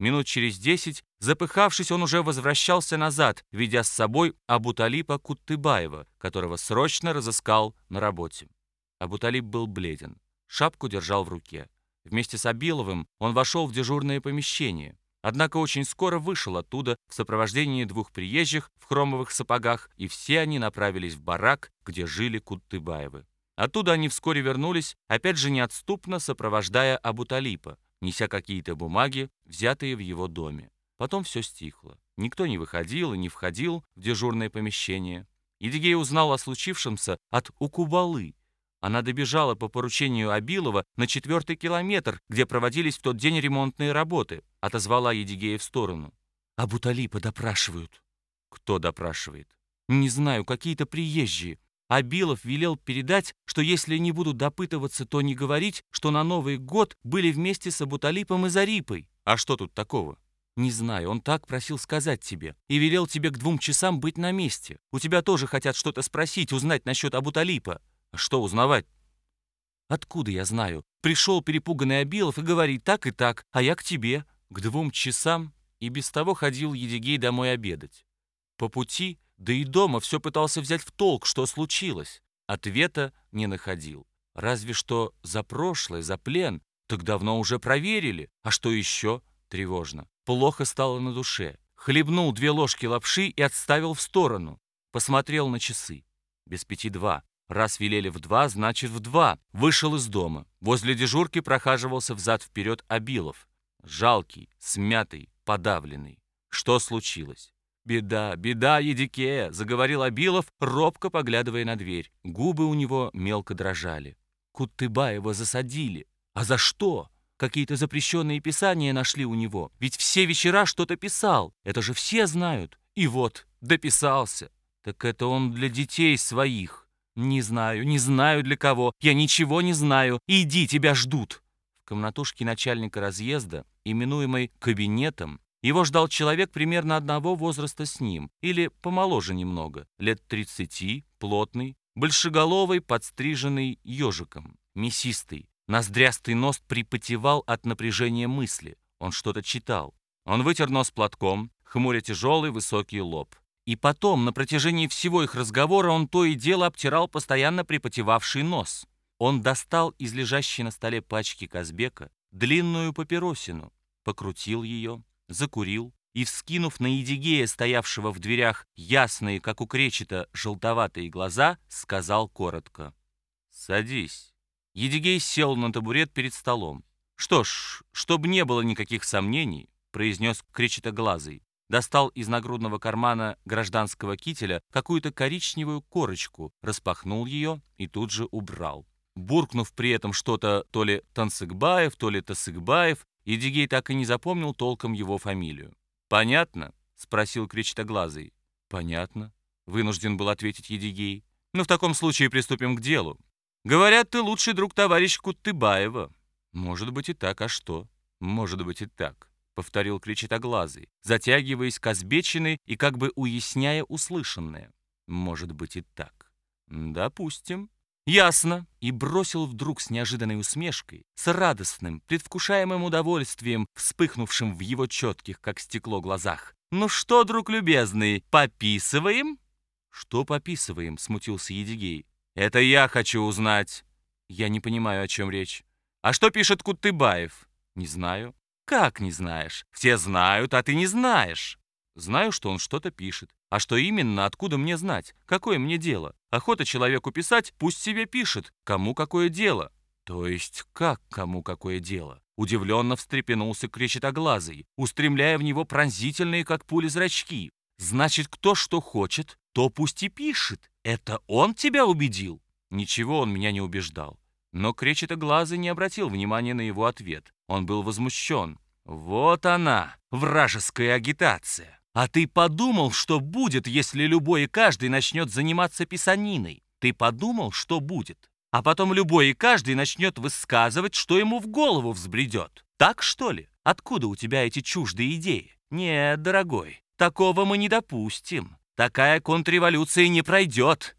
Минут через десять, запыхавшись, он уже возвращался назад, ведя с собой Абуталипа Куттыбаева, которого срочно разыскал на работе. Абуталип был бледен, шапку держал в руке. Вместе с Абиловым он вошел в дежурное помещение. Однако очень скоро вышел оттуда в сопровождении двух приезжих в хромовых сапогах, и все они направились в барак, где жили Куттыбаевы. Оттуда они вскоре вернулись, опять же неотступно сопровождая Абуталипа, неся какие-то бумаги, взятые в его доме. Потом все стихло. Никто не выходил и не входил в дежурное помещение. Едигей узнал о случившемся от Укубалы, она добежала по поручению Абилова на четвертый километр, где проводились в тот день ремонтные работы. Отозвала Едигея в сторону. «А Буталипа допрашивают». «Кто допрашивает?» «Не знаю, какие-то приезжие. Абилов велел передать, что если не будут допытываться, то не говорить, что на Новый год были вместе с Абуталипом и Зарипой. А что тут такого?» «Не знаю, он так просил сказать тебе. И велел тебе к двум часам быть на месте. У тебя тоже хотят что-то спросить, узнать насчет Абуталипа». Что узнавать? Откуда я знаю? Пришел перепуганный Абилов и говорит так и так, а я к тебе. К двум часам и без того ходил Едигей домой обедать. По пути, да и дома все пытался взять в толк, что случилось. Ответа не находил. Разве что за прошлое, за плен, так давно уже проверили. А что еще? Тревожно. Плохо стало на душе. Хлебнул две ложки лапши и отставил в сторону. Посмотрел на часы. Без пяти два. Раз велели в два, значит в два. Вышел из дома. Возле дежурки прохаживался взад-вперед Абилов. Жалкий, смятый, подавленный. Что случилось? «Беда, беда, Едикея!» — заговорил Абилов, робко поглядывая на дверь. Губы у него мелко дрожали. Кутыбаева засадили. А за что? Какие-то запрещенные писания нашли у него. Ведь все вечера что-то писал. Это же все знают. И вот, дописался. Так это он для детей своих. «Не знаю, не знаю для кого. Я ничего не знаю. Иди, тебя ждут». В комнатушке начальника разъезда, именуемой «кабинетом», его ждал человек примерно одного возраста с ним, или помоложе немного, лет тридцати, плотный, большеголовый, подстриженный ежиком, мясистый. Ноздрястый нос припотевал от напряжения мысли. Он что-то читал. Он вытер нос платком, хмуря тяжелый высокий лоб. И потом, на протяжении всего их разговора, он то и дело обтирал постоянно припотевавший нос. Он достал из лежащей на столе пачки Казбека длинную папиросину, покрутил ее, закурил и, вскинув на Едигея, стоявшего в дверях ясные, как у кречета, желтоватые глаза, сказал коротко «Садись». Едигей сел на табурет перед столом. «Что ж, чтобы не было никаких сомнений», — произнес кречетоглазый, достал из нагрудного кармана гражданского кителя какую-то коричневую корочку, распахнул ее и тут же убрал. Буркнув при этом что-то то ли Тансыгбаев, то ли Тасыгбаев, Едигей так и не запомнил толком его фамилию. «Понятно?» — спросил Кречетоглазый. «Понятно», — вынужден был ответить Едигей. «Ну, в таком случае приступим к делу. Говорят, ты лучший друг товарищ Куттыбаева». «Может быть и так, а что?» «Может быть и так». — повторил кричитоглазый, затягиваясь к озбеченной и как бы уясняя услышанное. «Может быть и так». «Допустим». «Ясно!» И бросил вдруг с неожиданной усмешкой, с радостным, предвкушаемым удовольствием, вспыхнувшим в его четких, как стекло, глазах. «Ну что, друг любезный, пописываем?» «Что пописываем?» — смутился Едигей. «Это я хочу узнать». «Я не понимаю, о чем речь». «А что пишет Кутыбаев?» «Не знаю». «Как не знаешь? Все знают, а ты не знаешь». «Знаю, что он что-то пишет. А что именно, откуда мне знать? Какое мне дело? Охота человеку писать, пусть себе пишет. Кому какое дело?» «То есть как кому какое дело?» Удивленно встрепенулся кречетоглазый, устремляя в него пронзительные, как пули, зрачки. «Значит, кто что хочет, то пусть и пишет. Это он тебя убедил?» Ничего он меня не убеждал. Но кречетоглазый не обратил внимания на его ответ. Он был возмущен. «Вот она, вражеская агитация! А ты подумал, что будет, если любой и каждый начнет заниматься писаниной? Ты подумал, что будет? А потом любой и каждый начнет высказывать, что ему в голову взбредет. Так, что ли? Откуда у тебя эти чуждые идеи? Нет, дорогой, такого мы не допустим. Такая контрреволюция не пройдет.